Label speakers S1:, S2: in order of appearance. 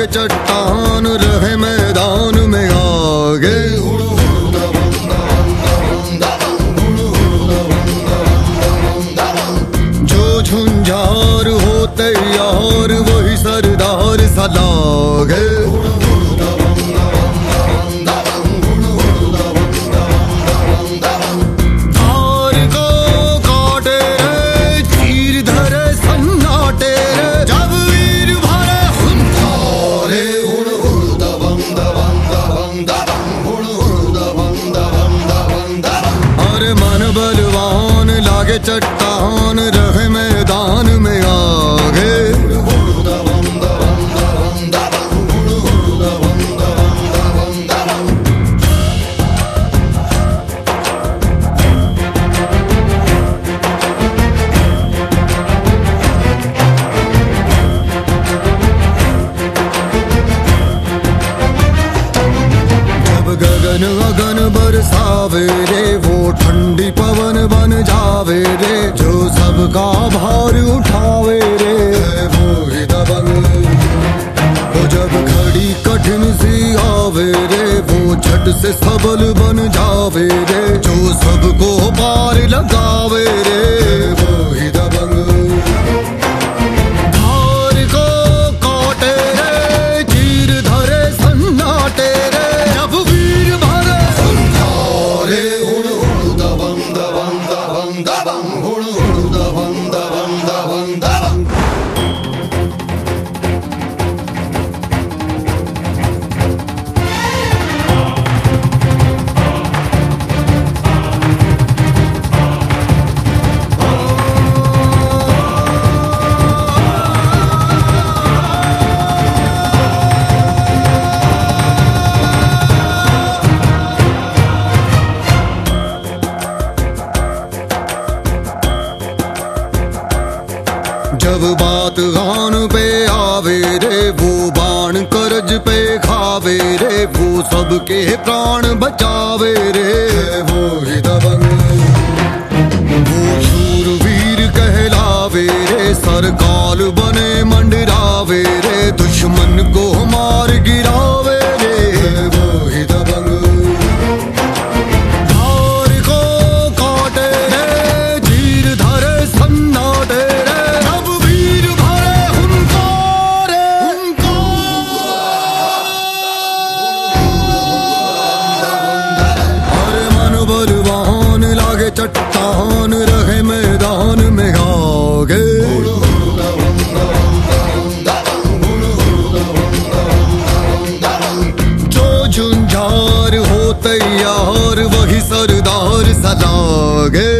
S1: लागे चट्टान रहे मैदान में आगे। जो झुंझार होते यार वही सरदार सलागे बलवान लागे चट्टान रहे मैदान में आगे जब गगन अगन बरसावे रे भार उठावे रे। वो जब खड़ी कठिन सी आवे रे, वो झट से सबल बन जावे रे। जो सबको पार लगावे रे वो ही दबंग धार जब बात गान पे आवे रे, वो बाण करज पे खावे रे, वो सबके प्राण बचावे रे। वो ही दबंग वो शूरवीर कहलावे रे, सरकाल बने मंडरावे रे, दुश्मन को मार गिरावे चट्टान रहे मैदान में आगे। जो झुंझार हो तैयार वही सरदार सलागे